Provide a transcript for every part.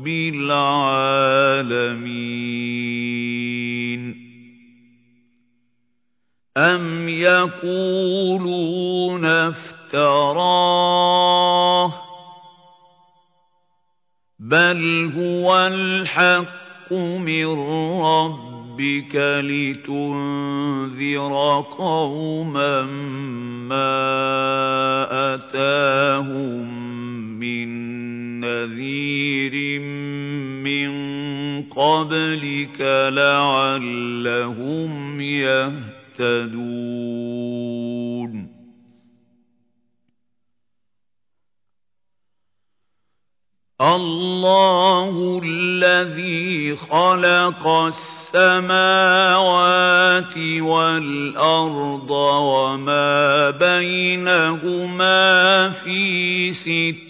رب العالمين. أم يقولون افتراه بل هو الحق من ربك لتنذر قوما ما أتاهم من قبلك لعلهم يهتدون. الله الذي خلق السماوات والأرض وما بينهما في ست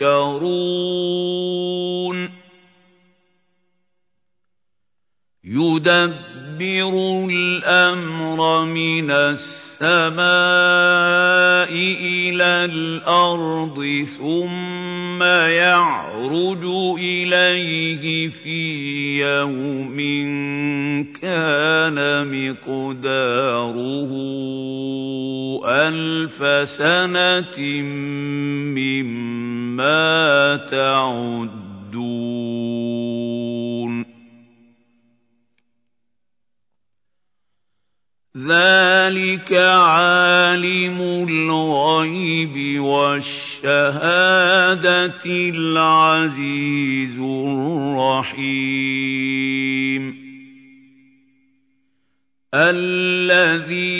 تذكرون يدبر الأمر من السماء إلى الأرض ثم يعرج إليه في يوم كان مقداره ألف سنة مما تعدون. ذلك عالم الغيب والشهادة العزيز الرحيم الذي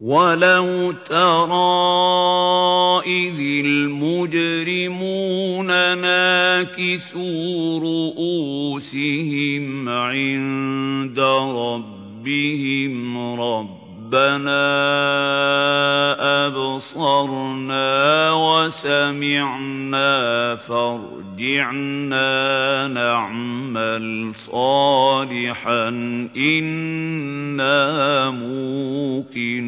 وَلَوْ تَرَىٰ إِذِ الْمُجْرِمُونَ نَاكِسُو رُءُوسِهِمْ عِندَ رَبِّهِمْ رَبَّنَا أَبْصَرْنَا وَسَمِعْنَا فَارْجِعْنَا نَعْمَلْ صَالِحًا إِنَّا مُوقِنُونَ.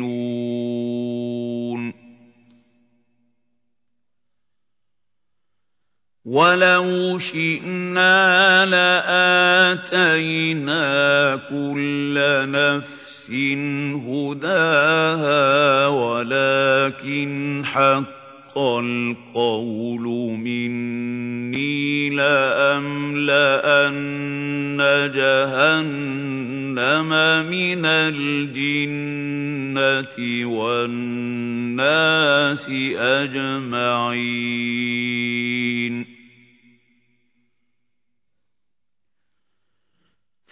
وَلَوْ شِئْنَا لَآتَيْنَا كُلَّ نَفْسٍ هُدَاهَا وَلَكِنْ حَقَّ الْقَوْلُ مِنِّي لَأَمْلَأَنَّ جَهَنَّمَ مِنَ الْجِنَّةِ وَالنَّاسِ أَجْمَعِينَ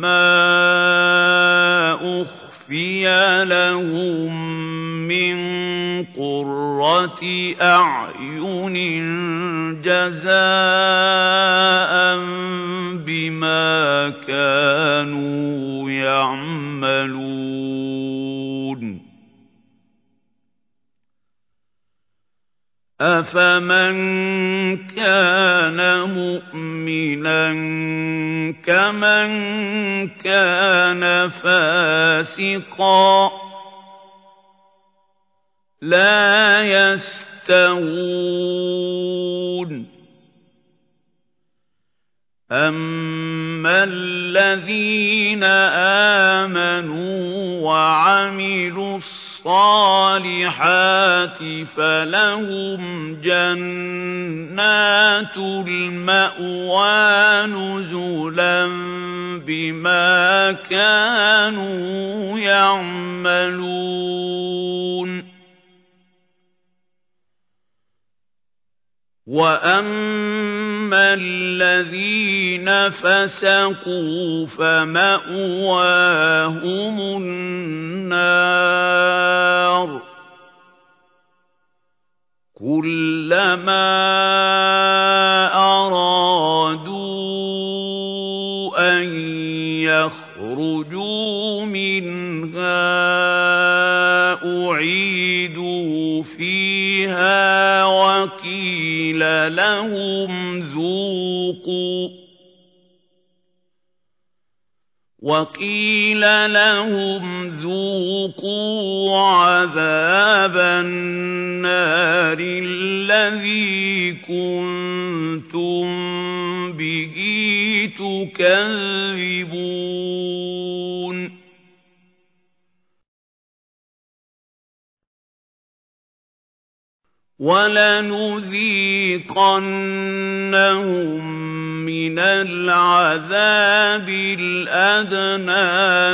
مَّا أُخْفِيَ لَهُم مِّن قُرَّةِ أَعْيُنٍ جَزَاءً بِمَا كَانُوا يَعْمَلُونَ. أَفَمَن كَانَ مُؤْمِنًا كَمَن كَانَ فَاسِقًا ۚ لَّا يَسْتَوُونَ أَمَّا الَّذِينَ آمَنُوا وَعَمِلُوا الصَّالِحَاتِ فَلَهُمْ جَنَّاتُ الْمَأْوَىٰ نُزُلًا بِمَا كَانُوا يَعْمَلُونَ. وَأَمَّا الَّذِينَ فَسَقُوا فَمَأْوَاهُمُ النَّارُ ۖ كُلَّمَا أَرَادُوا أَن يَخْرُجُوا مِنْهَا أُعِيدُوا فِيهَا وَقِيلَ لَهُمْ ذُوقُوا وَقِيلَ لَهُمْ ذُوقُوا عَذَابَ النَّارِ الَّذِي كُنتُم بِهِ تُكَذِّبُونَ وَلَنُذِيقَنَّهُم من العذاب الأدنى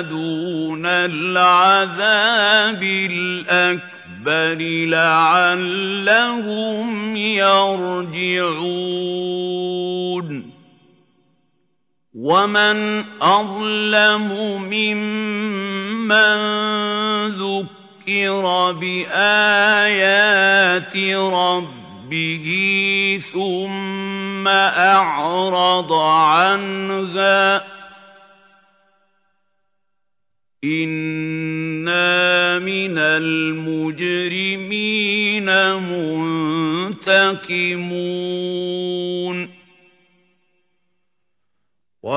دون العذاب الأكبر لعلهم يرجعون. ومن أظلم ممن ذكر بآيات ربه ثم أعرض عنها إنا من المجرمين منتقمون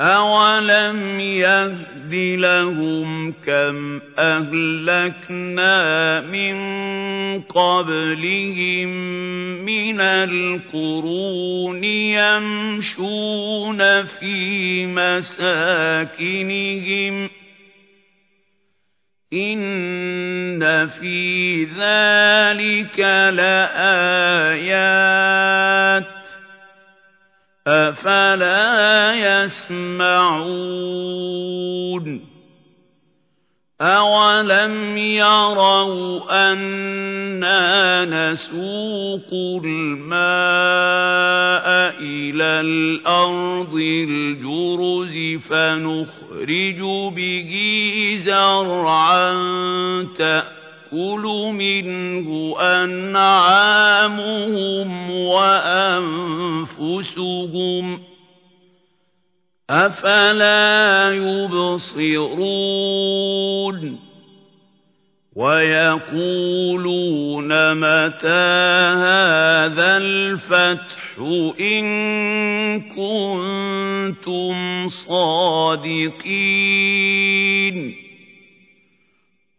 أَوَلَمْ يَهْدِ لَهُمْ كَمْ أَهْلَكْنَا مِن قَبْلِهِم مِّنَ الْقُرُونِ يَمْشُونَ فِي مَسَاكِنِهِمْ ۗ إِنَّ فِي ذَٰلِكَ لَآيَاتٍ أَفَلَا يَسْمَعُونَ أَوَلَمْ يَرَوْا أَنَّا نَسُوقُ الْمَاءَ إِلَى الْأَرْضِ الْجُرُزِ فَنُخْرِجُ بِهِ زَرْعًا تَأْكُلُ مِنْهُ أَنْعَامُهُمْ وَأَنفُسُهُمْ ۖ أَفَلَا يُبْصِرُونَ وَيَقُولُونَ مَتَىٰ هَٰذَا الْفَتْحُ إِن كُنتُمْ صَادِقِينَ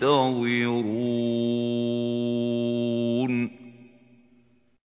تنتظرون